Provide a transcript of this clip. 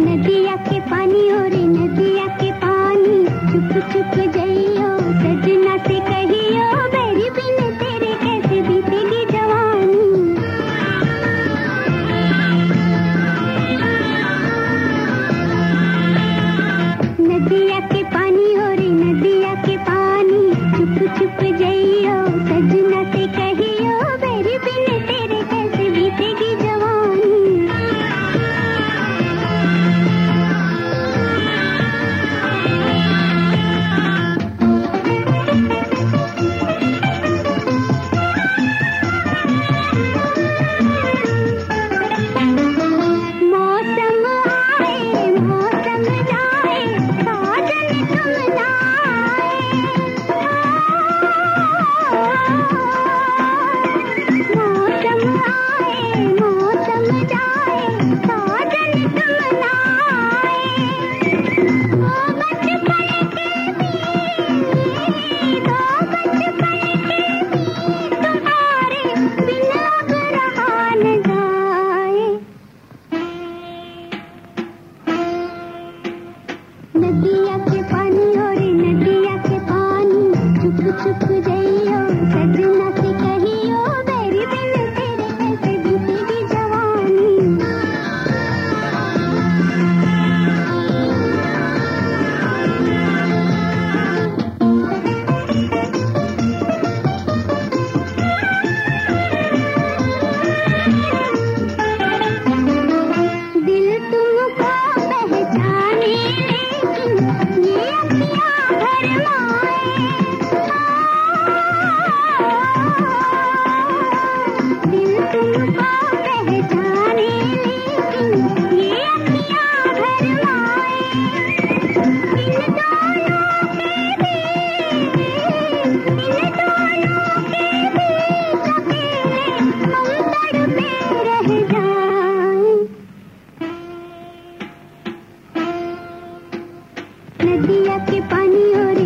नदिया के पानी हो रे, नदिया के पानी। चुप चुप जइयो, सजना से कहियो मेरी बिन तेरे कैसे बीतेगी जवानी। नदिया के 奶奶 दिया के पानी और